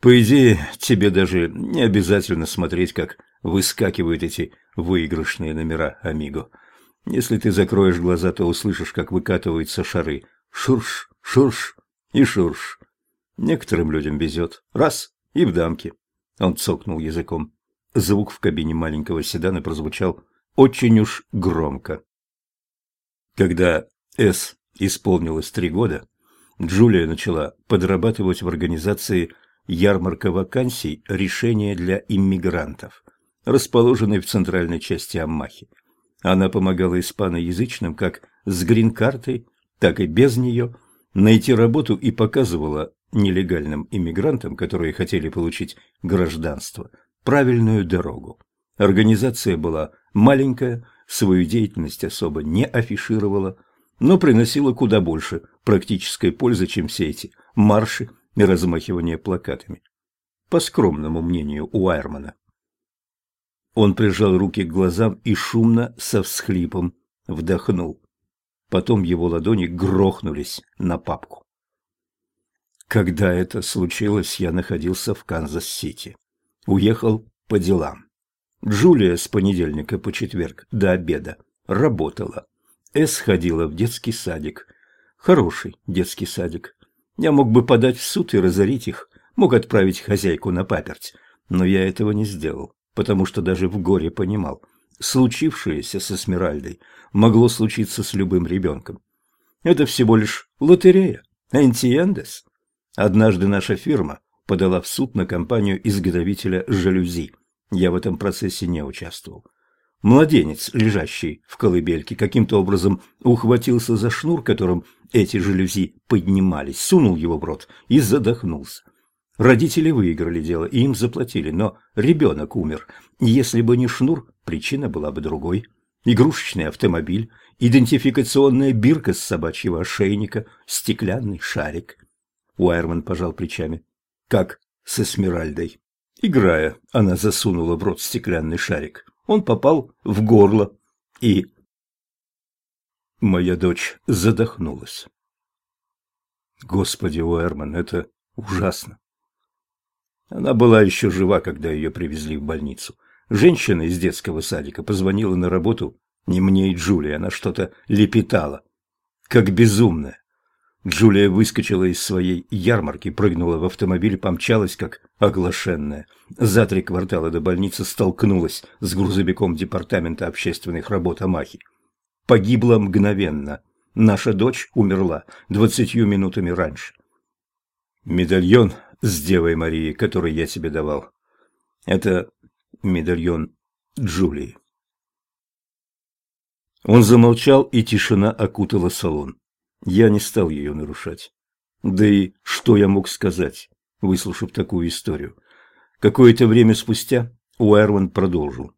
По идее, тебе даже не обязательно смотреть, как выскакивают эти выигрышные номера, Амиго. Если ты закроешь глаза, то услышишь, как выкатываются шары. Шурш, шурш и шурш. Некоторым людям везет. Раз — и в дамке. Он цокнул языком. Звук в кабине маленького седана прозвучал очень уж громко. Когда С исполнилось три года, Джулия начала подрабатывать в организации ярмарка вакансий «Решение для иммигрантов», расположенной в центральной части Аммахи. Она помогала испаноязычным как с грин-картой, так и без нее найти работу и показывала нелегальным иммигрантам, которые хотели получить гражданство, правильную дорогу. Организация была маленькая, свою деятельность особо не афишировала, но приносила куда больше практической пользы, чем все эти марши и размахивание плакатами. По скромному мнению Уайермана. Он прижал руки к глазам и шумно, со всхлипом, вдохнул. Потом его ладони грохнулись на папку. Когда это случилось, я находился в Канзас-Сити. Уехал по делам. Джулия с понедельника по четверг до обеда работала. Эс ходила в детский садик. Хороший детский садик. Я мог бы подать в суд и разорить их, мог отправить хозяйку на паперть, но я этого не сделал, потому что даже в горе понимал, случившееся со Смиральдой могло случиться с любым ребенком. Это всего лишь лотерея, антиендес. Однажды наша фирма подала в суд на компанию-изготовителя жалюзи. Я в этом процессе не участвовал. Младенец, лежащий в колыбельке, каким-то образом ухватился за шнур, которым эти жалюзи поднимались, сунул его в рот и задохнулся. Родители выиграли дело, и им заплатили, но ребенок умер. Если бы не шнур, причина была бы другой. Игрушечный автомобиль, идентификационная бирка с собачьего ошейника, стеклянный шарик. Уайерман пожал плечами. Как с Эсмеральдой. Играя, она засунула в рот стеклянный шарик он попал в горло и... Моя дочь задохнулась. Господи, Уэрман, это ужасно. Она была еще жива, когда ее привезли в больницу. Женщина из детского садика позвонила на работу не мне и Джулии, она что-то лепетала, как безумная. Джулия выскочила из своей ярмарки, прыгнула в автомобиль, помчалась, как оглашенная. За три квартала до больницы столкнулась с грузовиком Департамента общественных работ Амахи. Погибла мгновенно. Наша дочь умерла двадцатью минутами раньше. Медальон с Девой Марией, который я тебе давал, это медальон Джулии. Он замолчал, и тишина окутала салон. Я не стал ее нарушать. Да и что я мог сказать, выслушав такую историю? Какое-то время спустя Уайерман продолжил.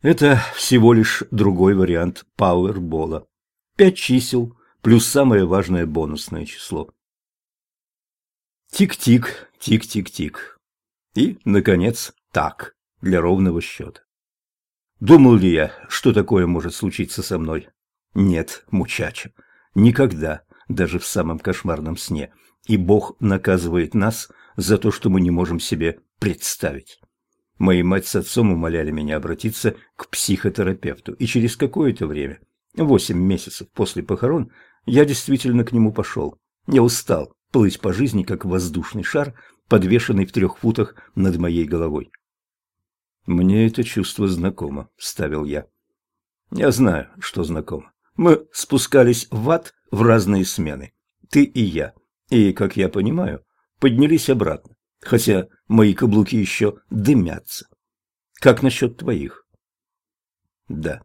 Это всего лишь другой вариант Powerball а. Пять чисел плюс самое важное бонусное число. Тик-тик, тик-тик-тик. И, наконец, так, для ровного счета. Думал ли я, что такое может случиться со мной? Нет, мучача, никогда, даже в самом кошмарном сне. И Бог наказывает нас за то, что мы не можем себе представить. Мои мать с отцом умоляли меня обратиться к психотерапевту, и через какое-то время, восемь месяцев после похорон, я действительно к нему пошел. Я устал плыть по жизни, как воздушный шар, подвешенный в трех футах над моей головой. «Мне это чувство знакомо», — ставил я. «Я знаю, что знакомо. Мы спускались в ад в разные смены, ты и я, и, как я понимаю, поднялись обратно, хотя мои каблуки еще дымятся. Как насчет твоих? Да.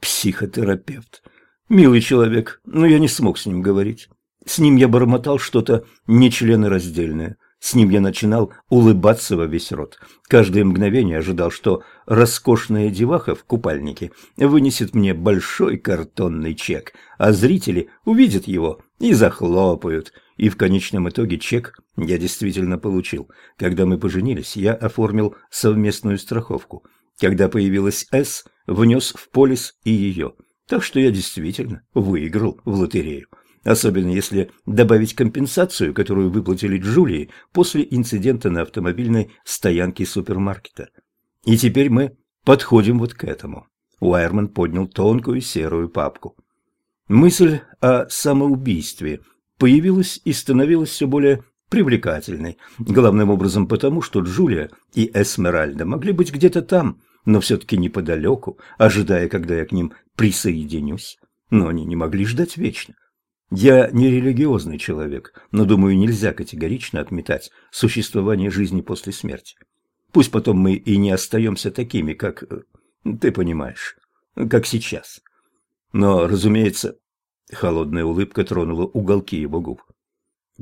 Психотерапевт. Милый человек, но я не смог с ним говорить. С ним я бормотал что-то нечленораздельное. С ним я начинал улыбаться во весь рот. Каждое мгновение ожидал, что роскошная деваха в купальнике вынесет мне большой картонный чек, а зрители увидят его и захлопают. И в конечном итоге чек я действительно получил. Когда мы поженились, я оформил совместную страховку. Когда появилась С, внес в полис и ее. Так что я действительно выиграл в лотерею. Особенно если добавить компенсацию, которую выплатили Джулии после инцидента на автомобильной стоянке супермаркета. И теперь мы подходим вот к этому. Уайерман поднял тонкую серую папку. Мысль о самоубийстве появилась и становилась все более привлекательной, главным образом потому, что Джулия и Эсмеральда могли быть где-то там, но все-таки неподалеку, ожидая, когда я к ним присоединюсь. Но они не могли ждать вечно. Я не религиозный человек, но, думаю, нельзя категорично отметать существование жизни после смерти. Пусть потом мы и не остаемся такими, как... Э, ты понимаешь, как сейчас. Но, разумеется, холодная улыбка тронула уголки его губ.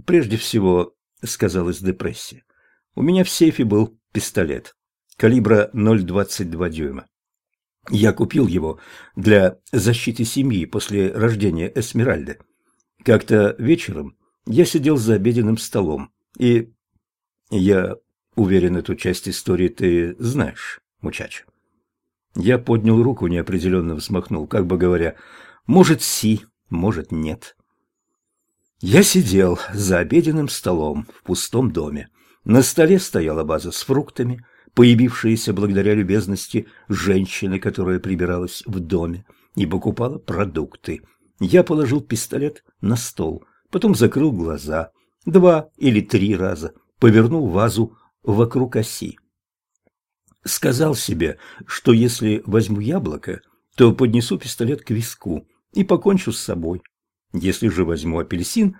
Прежде всего, сказалась депрессия. У меня в сейфе был пистолет калибра 0,22 дюйма. Я купил его для защиты семьи после рождения Эсмеральды. Как-то вечером я сидел за обеденным столом, и я уверен, эту часть истории ты знаешь, мучач. Я поднял руку, неопределенно взмахнул, как бы говоря, может, си, может, нет. Я сидел за обеденным столом в пустом доме. На столе стояла база с фруктами, появившаяся благодаря любезности женщины, которая прибиралась в доме и покупала продукты. Я положил пистолет на стол, потом закрыл глаза, два или три раза, повернул вазу вокруг оси. Сказал себе, что если возьму яблоко, то поднесу пистолет к виску и покончу с собой. Если же возьму апельсин,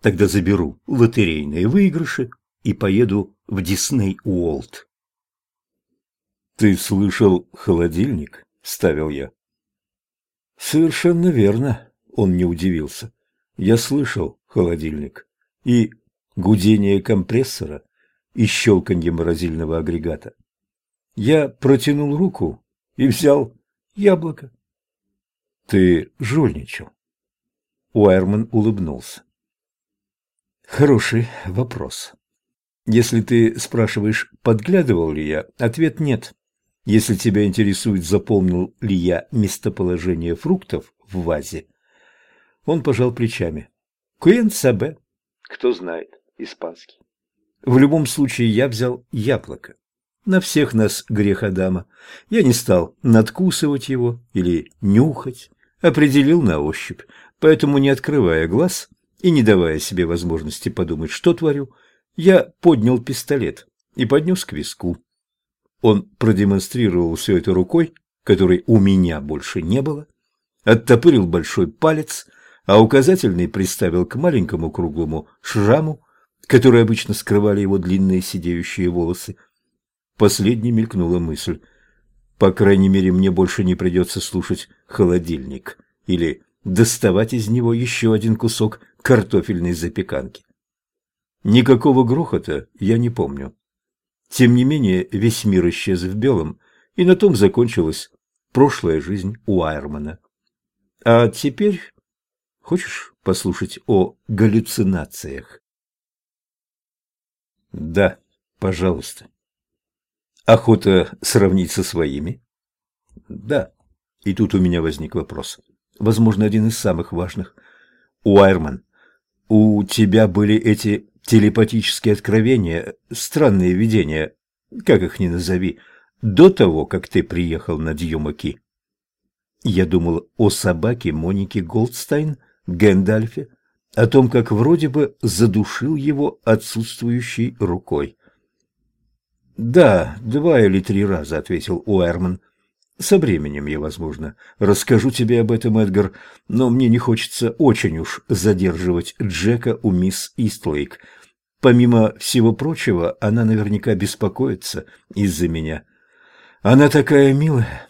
тогда заберу лотерейные выигрыши и поеду в Дисней Уолт. «Ты слышал холодильник?» – ставил я. «Совершенно верно», – он не удивился. «Я слышал холодильник и гудение компрессора, и щелканье морозильного агрегата. Я протянул руку и взял яблоко. Ты жульничал. Уайерман улыбнулся. Хороший вопрос. Если ты спрашиваешь, подглядывал ли я, ответ нет. Если тебя интересует, заполнил ли я местоположение фруктов в вазе, он пожал плечами. Куэн сабе. Кто знает испанский. В любом случае я взял яблоко. На всех нас грех Адама. Я не стал надкусывать его или нюхать, определил на ощупь, поэтому, не открывая глаз и не давая себе возможности подумать, что творю, я поднял пистолет и поднес к виску. Он продемонстрировал все это рукой, которой у меня больше не было, оттопырил большой палец, а указательный приставил к маленькому круглому шраму, который обычно скрывали его длинные сидеющие волосы. Последней мелькнула мысль. По крайней мере, мне больше не придется слушать холодильник или доставать из него еще один кусок картофельной запеканки. Никакого грохота я не помню. Тем не менее, весь мир исчез в белом, и на том закончилась прошлая жизнь Уайермана. А теперь хочешь послушать о галлюцинациях? Да, пожалуйста. Охота сравнить со своими? Да. И тут у меня возник вопрос. Возможно, один из самых важных. Уайерман, у тебя были эти телепатические откровения, странные видения, как их ни назови, до того, как ты приехал на Дьюма-Ки. Я думал о собаке Моники Голдстайн, Гэндальфе, о том, как вроде бы задушил его отсутствующей рукой. «Да, два или три раза», — ответил Уэрман. «Со временем я, возможно, расскажу тебе об этом, Эдгар, но мне не хочется очень уж задерживать Джека у мисс Истлейк. Помимо всего прочего, она наверняка беспокоится из-за меня. Она такая милая.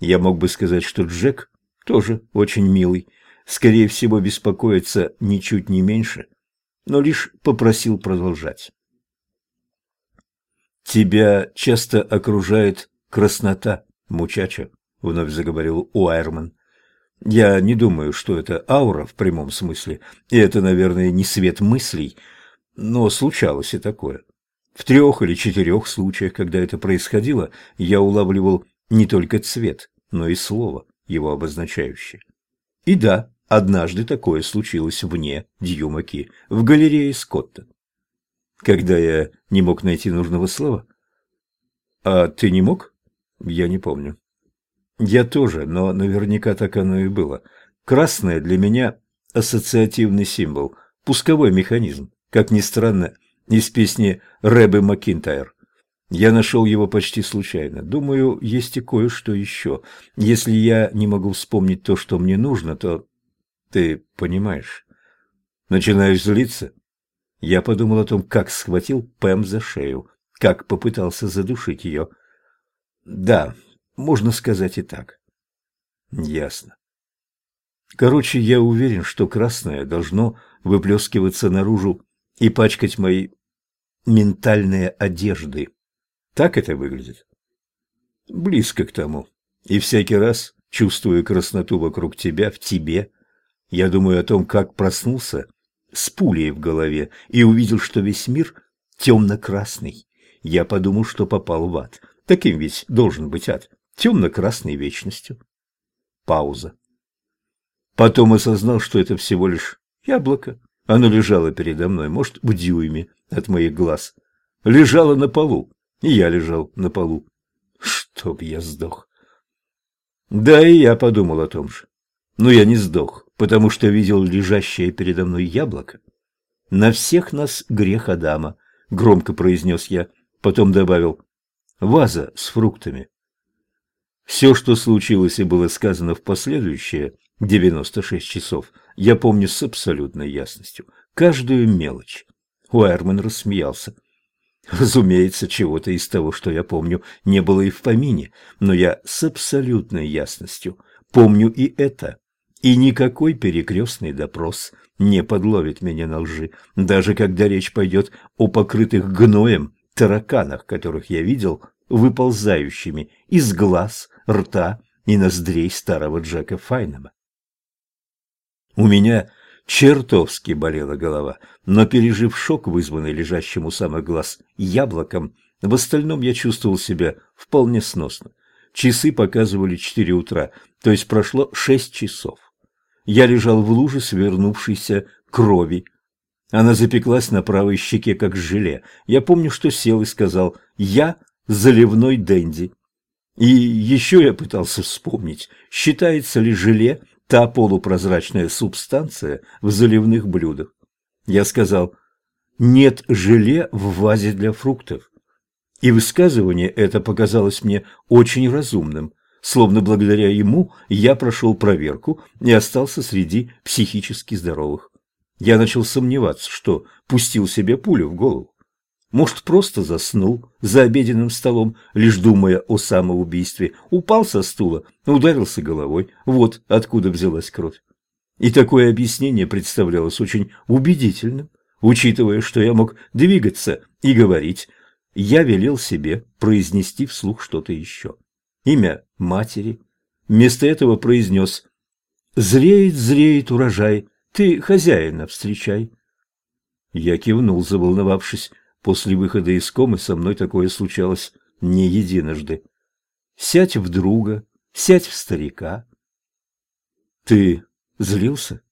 Я мог бы сказать, что Джек тоже очень милый, скорее всего, беспокоится ничуть не меньше, но лишь попросил продолжать. «Тебя часто окружает краснота, мучача», — вновь заговорил Уайерман. «Я не думаю, что это аура в прямом смысле, и это, наверное, не свет мыслей, — но случалось и такое. В трех или четырех случаях, когда это происходило, я улавливал не только цвет, но и слово, его обозначающее. И да, Однажды такое случилось вне Дьюмаки, в галерее Скотта. Когда я не мог найти нужного слова? А ты не мог? Я не помню. Я тоже, но наверняка так оно и было. Красное для меня ассоциативный символ, пусковой механизм, как ни странно, из песни Рэбе Макинтайр. Я нашел его почти случайно. Думаю, есть и кое-что еще. Если я не могу вспомнить то, что мне нужно, то... Ты понимаешь. Начинаешь злиться? Я подумал о том, как схватил Пэм за шею, как попытался задушить ее. Да, можно сказать и так. Ясно. Короче, я уверен, что красное должно выплескиваться наружу и пачкать мои ментальные одежды. Так это выглядит? Близко к тому. И всякий раз, чувствуя красноту вокруг тебя, в тебе, я думаю о том, как проснулся с пулей в голове и увидел, что весь мир темно-красный. Я подумал, что попал в ад. Таким ведь должен быть ад темно-красной вечностью. Пауза. Потом осознал, что это всего лишь яблоко. Оно лежало передо мной, может, в дюйме от моих глаз. Лежало на полу, и я лежал на полу. Чтоб я сдох. Да, и я подумал о том же. Но я не сдох, потому что видел лежащее передо мной яблоко. На всех нас грех Адама, громко произнес я, потом добавил, ваза с фруктами. Все, что случилось и было сказано в последующие 96 часов, я помню с абсолютной ясностью. Каждую мелочь. Уайерман рассмеялся. Разумеется, чего-то из того, что я помню, не было и в помине, но я с абсолютной ясностью помню и это. И никакой перекрестный допрос не подловит меня на лжи, даже когда речь пойдет о покрытых гноем тараканах, которых я видел выползающими из глаз, рта и ноздрей старого Джека Файнема. У меня чертовски болела голова, но пережив шок, вызванный лежащим у самых глаз яблоком, в остальном я чувствовал себя вполне сносно. Часы показывали четыре утра, то есть прошло шесть часов. Я лежал в луже свернувшейся крови. Она запеклась на правой щеке, как желе. Я помню, что сел и сказал «Я заливной денди». И еще я пытался вспомнить, считается ли желе та полупрозрачная субстанция в заливных блюдах. Я сказал, нет желе в вазе для фруктов. И высказывание это показалось мне очень разумным, словно благодаря ему я прошел проверку и остался среди психически здоровых. Я начал сомневаться, что пустил себе пулю в голову. Может, просто заснул за обеденным столом, лишь думая о самоубийстве, упал со стула, ударился головой, вот откуда взялась кровь. И такое объяснение представлялось очень убедительным, учитывая, что я мог двигаться и говорить. Я велел себе произнести вслух что-то еще. Имя матери. Вместо этого произнес «Зреет, зреет урожай, ты хозяина встречай». Я кивнул, заволновавшись. После выхода из комы со мной такое случалось не единожды. Сядь в друга, сядь в старика. Ты злился?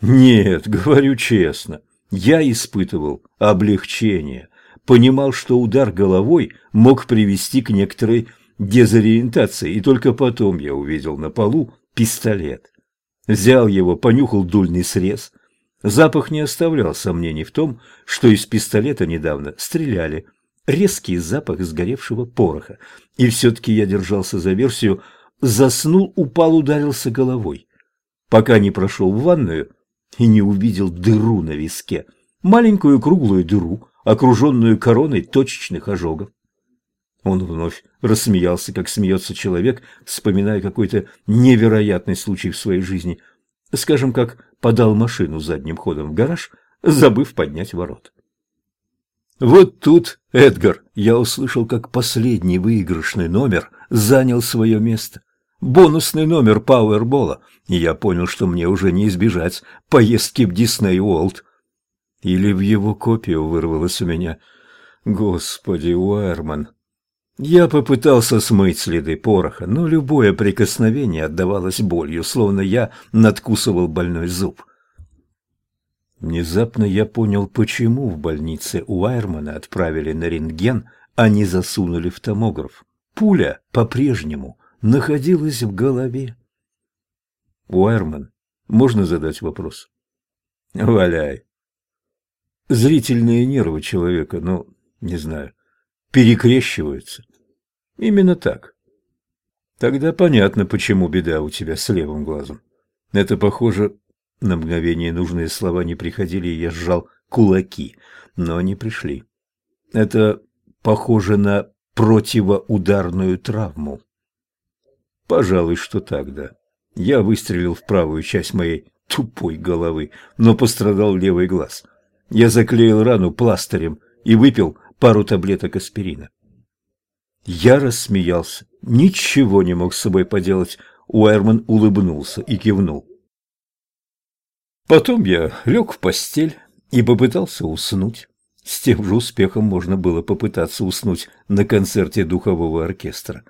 Нет, говорю честно. Я испытывал облегчение, понимал, что удар головой мог привести к некоторой дезориентации, и только потом я увидел на полу пистолет. Взял его, понюхал дульный срез, Запах не оставлял сомнений в том, что из пистолета недавно стреляли. Резкий запах сгоревшего пороха. И все-таки я держался за версию «заснул, упал, ударился головой», пока не прошел в ванную и не увидел дыру на виске. Маленькую круглую дыру, окруженную короной точечных ожогов. Он вновь рассмеялся, как смеется человек, вспоминая какой-то невероятный случай в своей жизни – Скажем, как подал машину задним ходом в гараж, забыв поднять ворот. Вот тут, Эдгар, я услышал, как последний выигрышный номер занял свое место. Бонусный номер Пауэрбола, и я понял, что мне уже не избежать поездки в Дисней Уолт. Или в его копию вырвалось у меня. Господи, Уэрман. Я попытался смыть следы пороха, но любое прикосновение отдавалось болью, словно я надкусывал больной зуб. Внезапно я понял, почему в больнице Уайермана отправили на рентген, а не засунули в томограф. Пуля по-прежнему находилась в голове. Уайерман, можно задать вопрос? Валяй. Зрительные нервы человека, ну, не знаю, перекрещиваются. Именно так. Тогда понятно, почему беда у тебя с левым глазом. Это похоже... На мгновение нужные слова не приходили, и я сжал кулаки, но они пришли. Это похоже на противоударную травму. Пожалуй, что так, да. Я выстрелил в правую часть моей тупой головы, но пострадал левый глаз. Я заклеил рану пластырем и выпил пару таблеток аспирина. Я рассмеялся, ничего не мог с собой поделать. Уэрман улыбнулся и кивнул. Потом я лег в постель и попытался уснуть. С тем же успехом можно было попытаться уснуть на концерте духового оркестра.